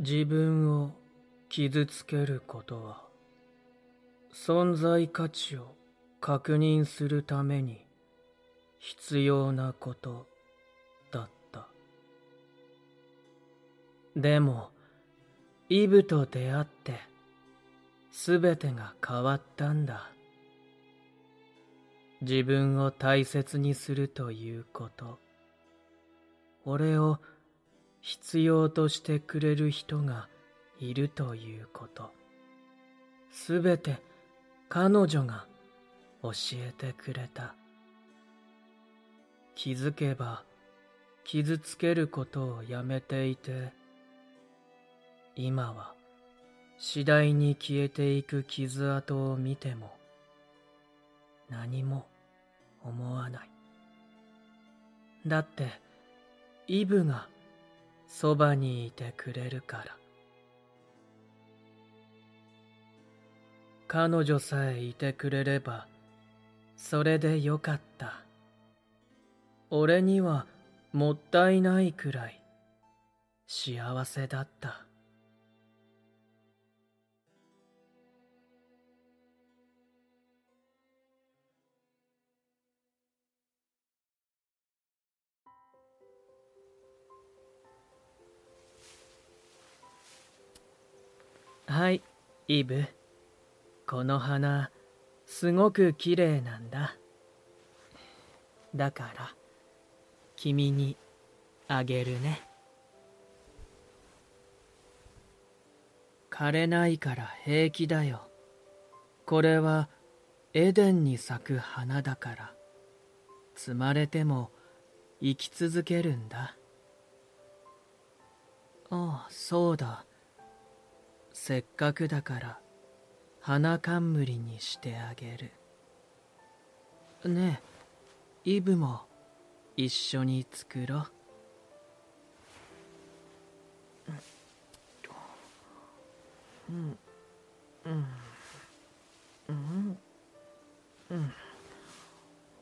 自分を傷つけることは存在価値を確認するために必要なことだった。でもイブと出会って全てが変わったんだ。自分を大切にするということ。俺を必要としてくれる人がいるということ。すべて彼女が教えてくれた。気づけば傷つけることをやめていて、今は次第に消えていく傷跡を見ても何も思わない。だって、イブがそばにいてくれるから。彼女さえいてくれればそれでよかった。俺にはもったいないくらい幸せだった。はい、イブ。この花、すごく綺麗なんだ。だから、君にあげるね。枯れないから平気だよ。これはエデンに咲く花だから、摘まれても生き続けるんだ。ああ、そうだ。せっかくだから花冠にしてあげる。ねえイブも一緒に作ろう。うん。うん。うん。うん。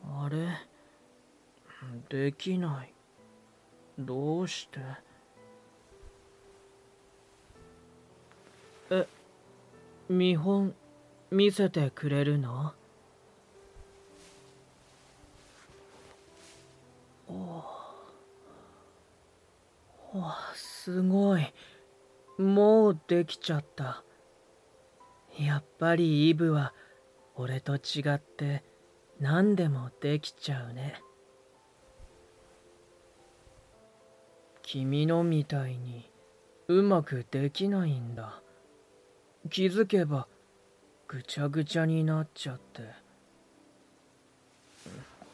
あれできないどうしてえ、見本見せてくれるの？おおすごい。もうできちゃった。やっぱりイブは俺と違って何でもできちゃうね。君のみたいにうまくできないんだ。気づけばぐちゃぐちゃになっちゃって。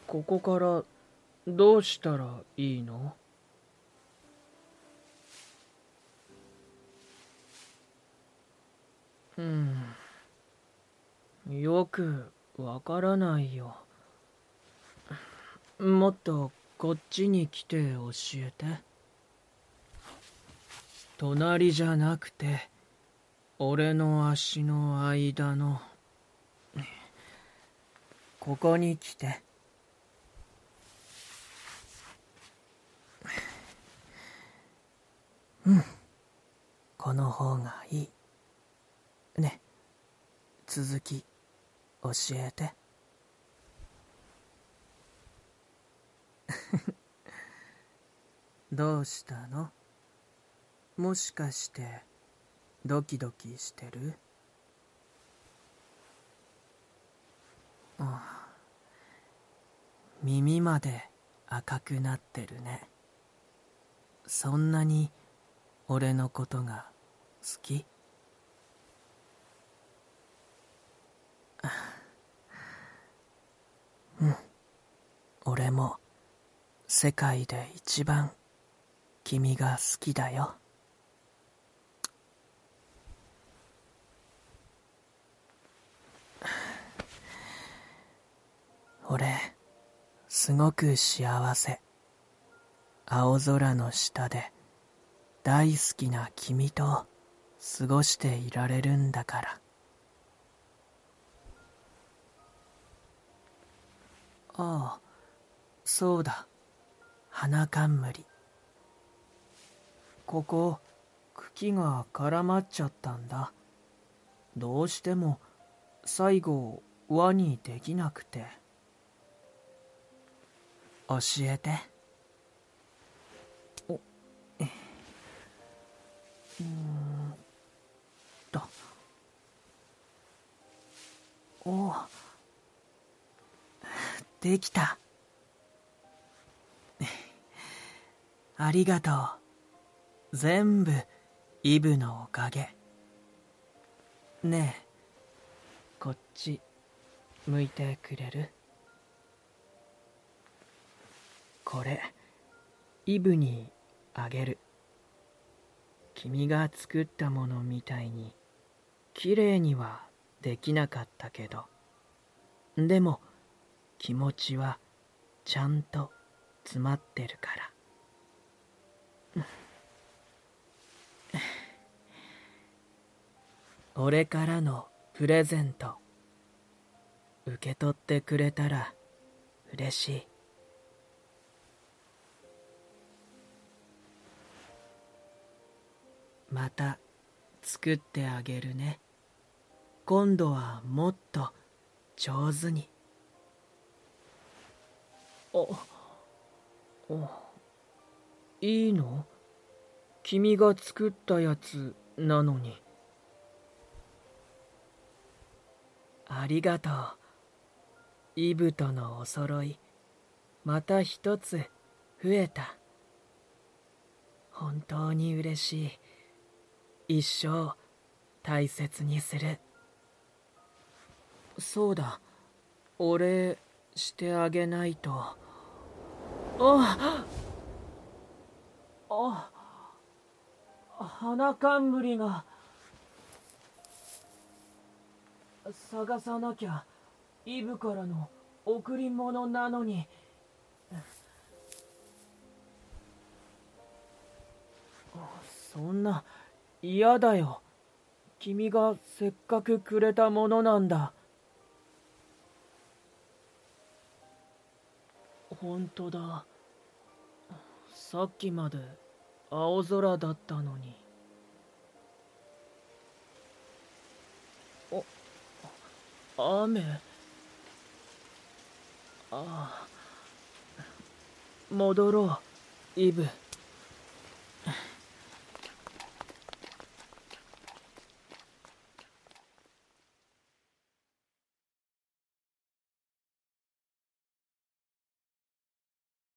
ここからどうしたらいいの？うん。よくわからないよ。もっとこっちに来て教えて。隣じゃなくて。俺の足の間のここに来て。うん。この方がいい。ね。続き教えて。どうしたの？もしかして。ドキドキしてる？ああ。耳まで赤くなってるね。そんなに俺のことが好き？うん。俺も世界で一番君が好きだよ。俺、すごく幸せ。青空の下で大好きな君と過ごしていられるんだから。ああ、そうだ。花冠。ここ、茎が絡まっちゃったんだ。どうしても最後輪にできなくて。教えて。お、え、うんと。おできた。ありがとう。全部、イブのおかげ。ねえ、こっち、向いてくれる？これ、イブにあげる。君が作ったものみたいに、綺麗にはできなかったけど、でも、気持ちはちゃんと詰まってるから。俺からのプレゼント受け取ってくれたら嬉しいまた作ってあげるね。今度はもっと上手に。ああいいの？君が作ったやつなのに。ありがとう。イブとのお揃い。また一つ増えた。本当に嬉しい。一生大切にする。そうだ。お礼してあげないと。ああ花冠が。探さなきゃ。イブからの贈り物なのに。そんな。嫌だよ。君がせっかくくれたものなんだ。本当だ。さっきまで青空だったのに。お雨？ああ戻ろうイブ。